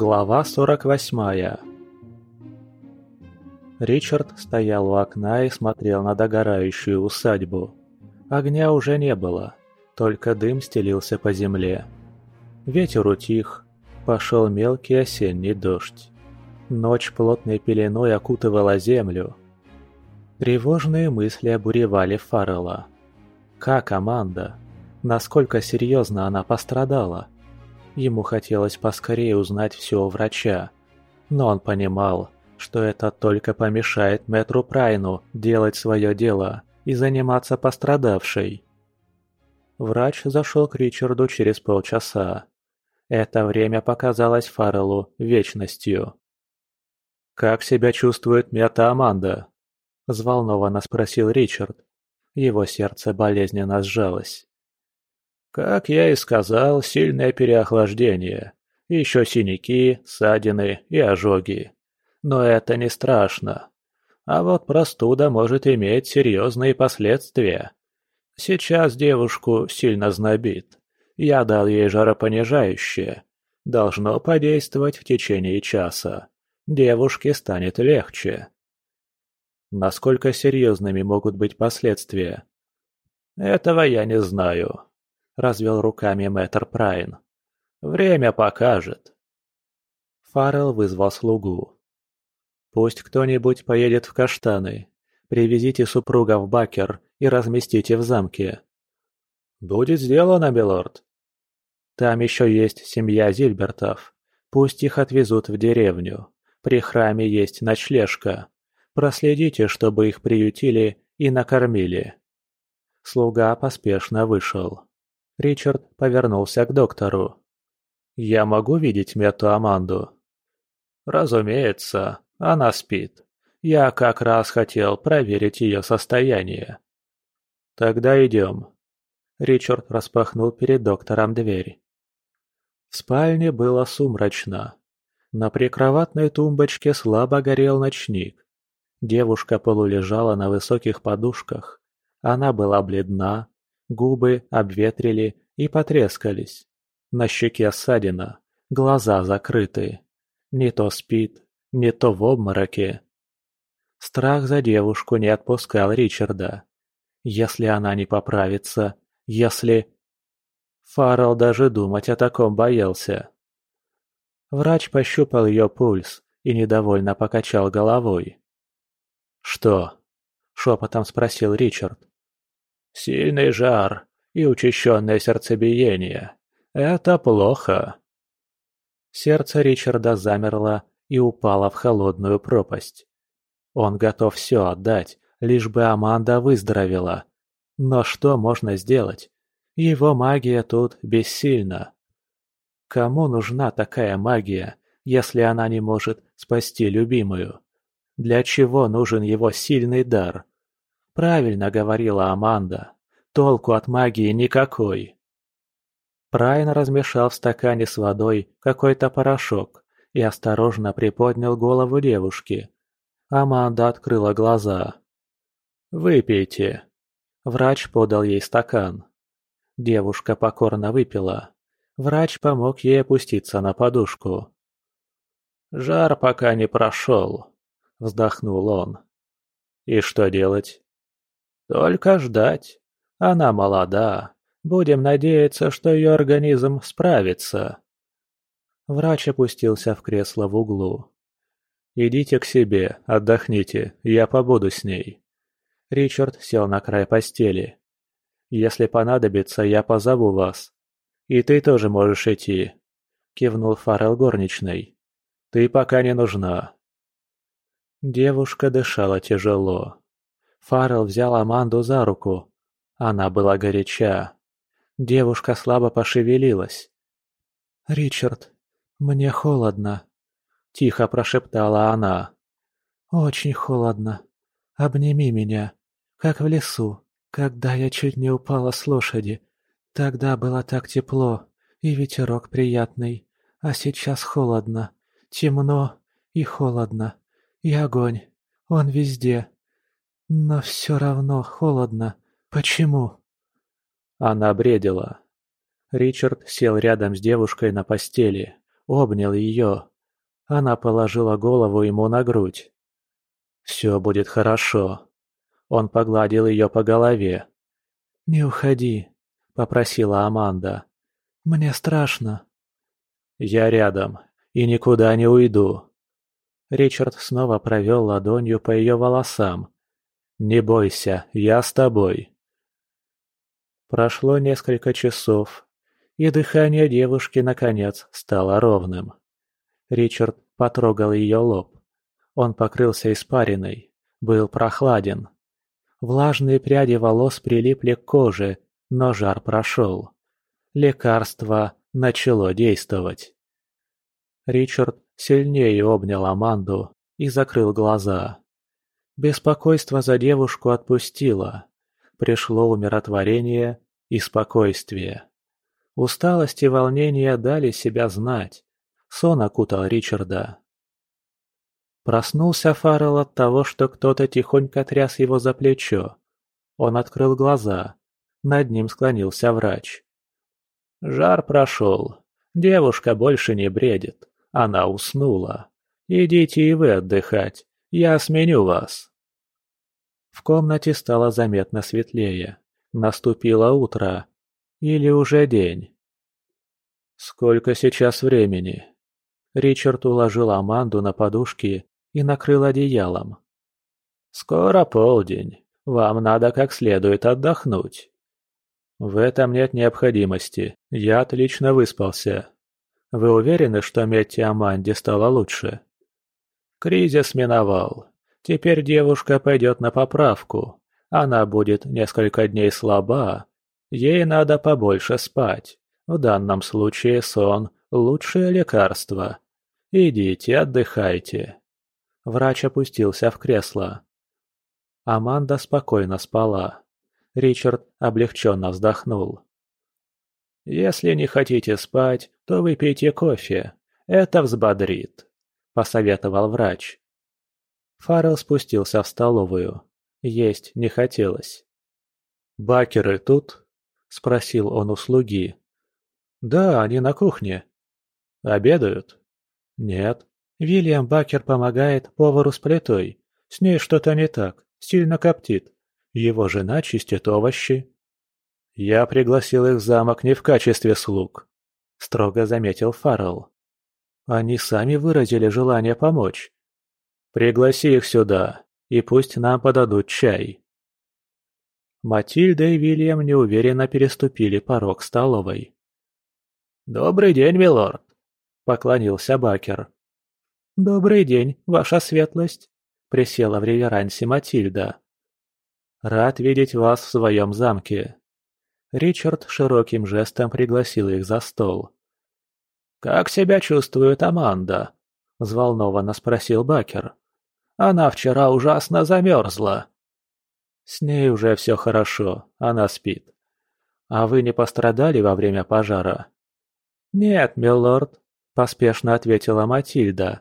Глава 48 Ричард стоял у окна и смотрел на догорающую усадьбу. Огня уже не было, только дым стелился по земле. Ветер утих, пошел мелкий осенний дождь. Ночь плотной пеленой окутывала землю. Тревожные мысли обуревали Фаррелла. Как Аманда? Насколько серьезно она пострадала? Ему хотелось поскорее узнать все у врача. Но он понимал, что это только помешает мэтру Прайну делать свое дело и заниматься пострадавшей. Врач зашел к Ричарду через полчаса. Это время показалось Фарреллу вечностью. «Как себя чувствует мета Аманда?» – взволнованно спросил Ричард. Его сердце болезненно сжалось. Как я и сказал, сильное переохлаждение. Еще синяки, ссадины и ожоги. Но это не страшно. А вот простуда может иметь серьезные последствия. Сейчас девушку сильно знобит. Я дал ей жаропонижающее. Должно подействовать в течение часа. Девушке станет легче. Насколько серьезными могут быть последствия? Этого я не знаю развел руками мэтр Прайн. «Время покажет». Фаррелл вызвал слугу. «Пусть кто-нибудь поедет в Каштаны. Привезите супруга в Бакер и разместите в замке». «Будет сделано, милорд». «Там еще есть семья Зильбертов. Пусть их отвезут в деревню. При храме есть ночлежка. Проследите, чтобы их приютили и накормили». Слуга поспешно вышел. Ричард повернулся к доктору. «Я могу видеть Мету Аманду?» «Разумеется, она спит. Я как раз хотел проверить ее состояние». «Тогда идем». Ричард распахнул перед доктором дверь. В спальне было сумрачно. На прикроватной тумбочке слабо горел ночник. Девушка полулежала на высоких подушках. Она была бледна, Губы обветрили и потрескались. На щеке ссадина, глаза закрыты. Не то спит, не то в обмороке. Страх за девушку не отпускал Ричарда. Если она не поправится, если... Фаррелл даже думать о таком боялся. Врач пощупал ее пульс и недовольно покачал головой. «Что?» – шепотом спросил Ричард. Сильный жар и учащенное сердцебиение. Это плохо. Сердце Ричарда замерло и упало в холодную пропасть. Он готов все отдать, лишь бы Аманда выздоровела. Но что можно сделать? Его магия тут бессильна. Кому нужна такая магия, если она не может спасти любимую? Для чего нужен его сильный дар? Правильно говорила Аманда. Толку от магии никакой. Прайн размешал в стакане с водой какой-то порошок и осторожно приподнял голову девушки. Аманда открыла глаза. «Выпейте». Врач подал ей стакан. Девушка покорно выпила. Врач помог ей опуститься на подушку. «Жар пока не прошел», — вздохнул он. «И что делать?» Только ждать. Она молода. Будем надеяться, что ее организм справится. Врач опустился в кресло в углу. «Идите к себе, отдохните, я побуду с ней». Ричард сел на край постели. «Если понадобится, я позову вас. И ты тоже можешь идти», — кивнул Фаррелл горничной. «Ты пока не нужна». Девушка дышала тяжело. Фаррелл взял Аманду за руку. Она была горяча. Девушка слабо пошевелилась. «Ричард, мне холодно», — тихо прошептала она. «Очень холодно. Обними меня, как в лесу, когда я чуть не упала с лошади. Тогда было так тепло, и ветерок приятный, а сейчас холодно, темно и холодно, и огонь, он везде, но все равно холодно. Почему? Она бредила. Ричард сел рядом с девушкой на постели, обнял ее. Она положила голову ему на грудь. «Все будет хорошо». Он погладил ее по голове. «Не уходи», — попросила Аманда. «Мне страшно». «Я рядом и никуда не уйду». Ричард снова провел ладонью по ее волосам. «Не бойся, я с тобой». Прошло несколько часов, и дыхание девушки, наконец, стало ровным. Ричард потрогал ее лоб. Он покрылся испариной, был прохладен. Влажные пряди волос прилипли к коже, но жар прошел. Лекарство начало действовать. Ричард сильнее обнял Аманду и закрыл глаза. Беспокойство за девушку отпустило. Пришло умиротворение и спокойствие. Усталость и волнение дали себя знать. Сон окутал Ричарда. Проснулся Фаррелл от того, что кто-то тихонько тряс его за плечо. Он открыл глаза. Над ним склонился врач. «Жар прошел. Девушка больше не бредит. Она уснула. Идите и вы отдыхать. Я сменю вас». В комнате стало заметно светлее. Наступило утро, или уже день? Сколько сейчас времени? Ричард уложил Аманду на подушки и накрыл одеялом. «Скоро полдень. Вам надо как следует отдохнуть». «В этом нет необходимости. Я отлично выспался. Вы уверены, что Метти Аманде стало лучше?» «Кризис миновал. Теперь девушка пойдет на поправку. Она будет несколько дней слаба, Ей надо побольше спать. В данном случае сон – лучшее лекарство. Идите, отдыхайте. Врач опустился в кресло. Аманда спокойно спала. Ричард облегченно вздохнул. «Если не хотите спать, то выпейте кофе. Это взбодрит», – посоветовал врач. Фаррелл спустился в столовую. Есть не хотелось. «Бакеры тут?» – спросил он у слуги. «Да, они на кухне». «Обедают?» «Нет. Вильям Бакер помогает повару с плитой. С ней что-то не так, сильно коптит. Его жена чистит овощи». «Я пригласил их в замок не в качестве слуг», – строго заметил Фаррелл. «Они сами выразили желание помочь. Пригласи их сюда, и пусть нам подадут чай». Матильда и Вильям неуверенно переступили порог столовой. «Добрый день, милорд!» – поклонился Бакер. «Добрый день, ваша светлость!» – присела в реверансе Матильда. «Рад видеть вас в своем замке!» Ричард широким жестом пригласил их за стол. «Как себя чувствует Аманда?» – взволнованно спросил Бакер. «Она вчера ужасно замерзла». С ней уже все хорошо, она спит. А вы не пострадали во время пожара? Нет, милорд, поспешно ответила Матильда.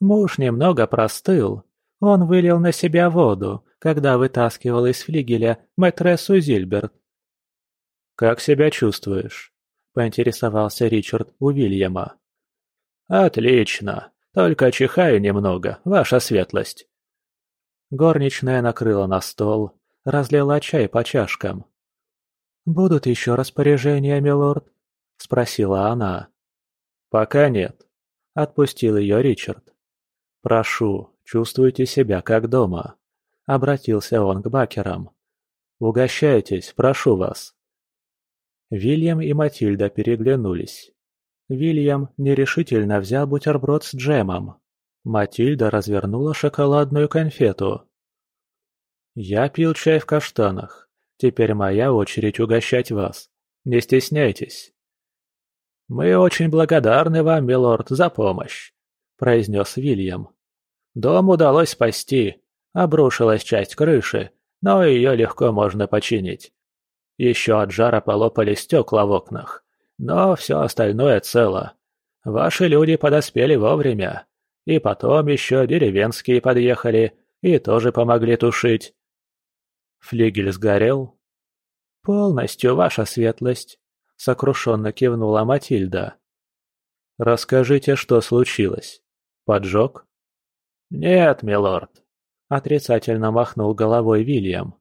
Муж немного простыл. Он вылил на себя воду, когда вытаскивал из флигеля мэтрессу Зильберт. «Как себя чувствуешь?» – поинтересовался Ричард у Вильяма. «Отлично. Только чихаю немного, ваша светлость». Горничная накрыла на стол, разлила чай по чашкам. «Будут еще распоряжения, милорд?» – спросила она. «Пока нет», – отпустил ее Ричард. «Прошу, чувствуйте себя как дома», – обратился он к Бакерам. «Угощайтесь, прошу вас». Вильям и Матильда переглянулись. Вильям нерешительно взял бутерброд с джемом. Матильда развернула шоколадную конфету. «Я пил чай в каштанах. Теперь моя очередь угощать вас. Не стесняйтесь». «Мы очень благодарны вам, милорд, за помощь», — произнес Вильям. «Дом удалось спасти. Обрушилась часть крыши, но ее легко можно починить. Еще от жара полопали стекла в окнах, но все остальное цело. Ваши люди подоспели вовремя. И потом еще деревенские подъехали и тоже помогли тушить. Флигель сгорел? Полностью, ваша светлость, сокрушенно кивнула Матильда. Расскажите, что случилось. Поджог?» «Нет, милорд», — отрицательно махнул головой Вильям.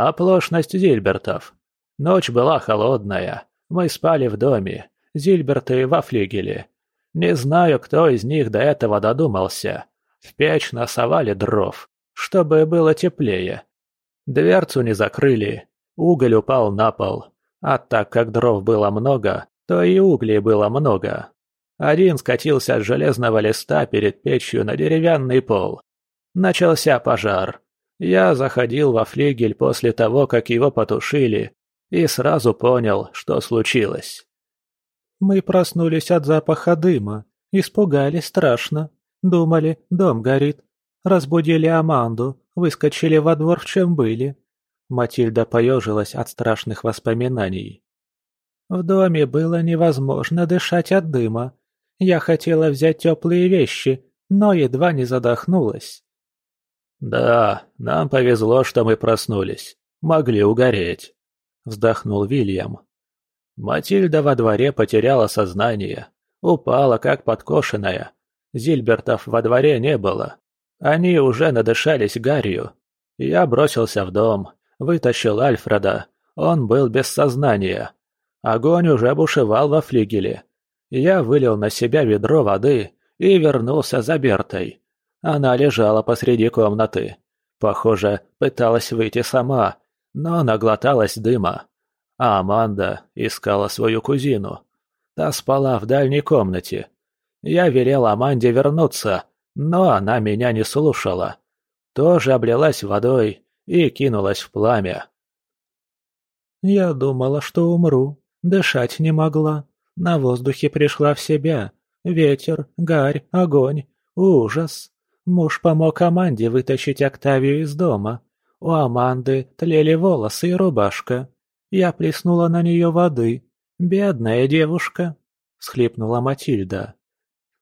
«Оплошность Зильбертов. Ночь была холодная. Мы спали в доме. Зильберты во флигеле. Не знаю, кто из них до этого додумался. В печь насовали дров, чтобы было теплее. Дверцу не закрыли. Уголь упал на пол. А так как дров было много, то и углей было много. Один скатился от железного листа перед печью на деревянный пол. Начался пожар. Я заходил во флигель после того, как его потушили, и сразу понял, что случилось. Мы проснулись от запаха дыма, испугались страшно, думали, дом горит. Разбудили Аманду, выскочили во двор, в чем были. Матильда поежилась от страшных воспоминаний. В доме было невозможно дышать от дыма. Я хотела взять теплые вещи, но едва не задохнулась. «Да, нам повезло, что мы проснулись. Могли угореть», — вздохнул Вильям. Матильда во дворе потеряла сознание. Упала, как подкошенная. Зильбертов во дворе не было. Они уже надышались гарью. Я бросился в дом, вытащил Альфреда. Он был без сознания. Огонь уже бушевал во флигеле. Я вылил на себя ведро воды и вернулся за Бертой. Она лежала посреди комнаты. Похоже, пыталась выйти сама, но наглоталась дыма. А Аманда искала свою кузину. Та спала в дальней комнате. Я велел Аманде вернуться, но она меня не слушала. Тоже облилась водой и кинулась в пламя. Я думала, что умру, дышать не могла. На воздухе пришла в себя. Ветер, гарь, огонь, ужас. Муж помог Аманде вытащить Октавию из дома. У Аманды тлели волосы и рубашка. Я плеснула на нее воды. Бедная девушка, — схлипнула Матильда.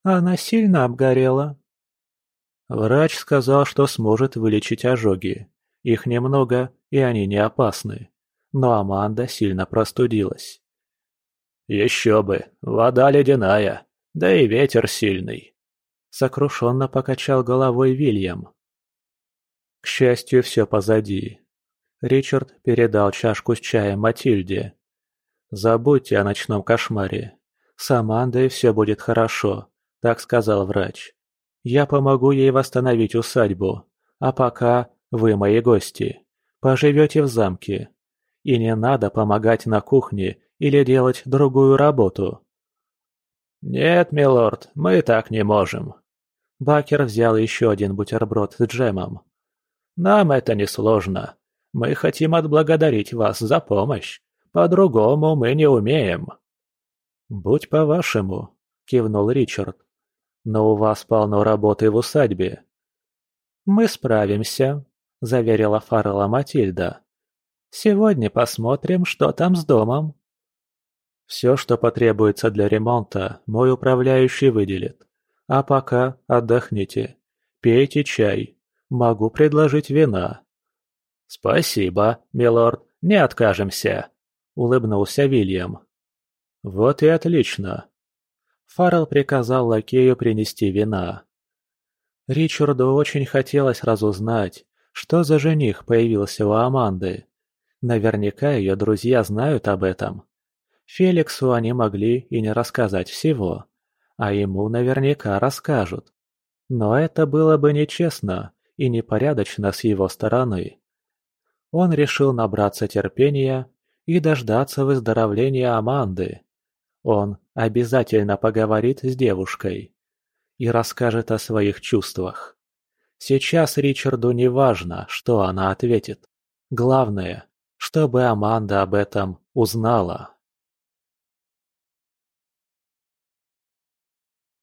Она сильно обгорела. Врач сказал, что сможет вылечить ожоги. Их немного, и они не опасны. Но Аманда сильно простудилась. «Еще бы, вода ледяная, да и ветер сильный», — сокрушенно покачал головой Вильям. К счастью, все позади. Ричард передал чашку с чаем Матильде. «Забудьте о ночном кошмаре. С Амандой все будет хорошо», — так сказал врач. «Я помогу ей восстановить усадьбу. А пока вы мои гости. Поживете в замке. И не надо помогать на кухне или делать другую работу». «Нет, милорд, мы так не можем». Бакер взял еще один бутерброд с джемом. «Нам это не сложно. Мы хотим отблагодарить вас за помощь. По-другому мы не умеем». «Будь по-вашему», — кивнул Ричард. «Но у вас полно работы в усадьбе». «Мы справимся», — заверила Фаррелла Матильда. «Сегодня посмотрим, что там с домом». «Все, что потребуется для ремонта, мой управляющий выделит. А пока отдохните. Пейте чай. Могу предложить вина». «Спасибо, милорд, не откажемся», — улыбнулся Вильям. «Вот и отлично». Фаррелл приказал лакею принести вина. Ричарду очень хотелось разузнать, что за жених появился у Аманды. Наверняка ее друзья знают об этом. Феликсу они могли и не рассказать всего, а ему наверняка расскажут. Но это было бы нечестно и непорядочно с его стороны он решил набраться терпения и дождаться выздоровления Аманды. Он обязательно поговорит с девушкой и расскажет о своих чувствах. Сейчас Ричарду не важно, что она ответит. Главное, чтобы Аманда об этом узнала.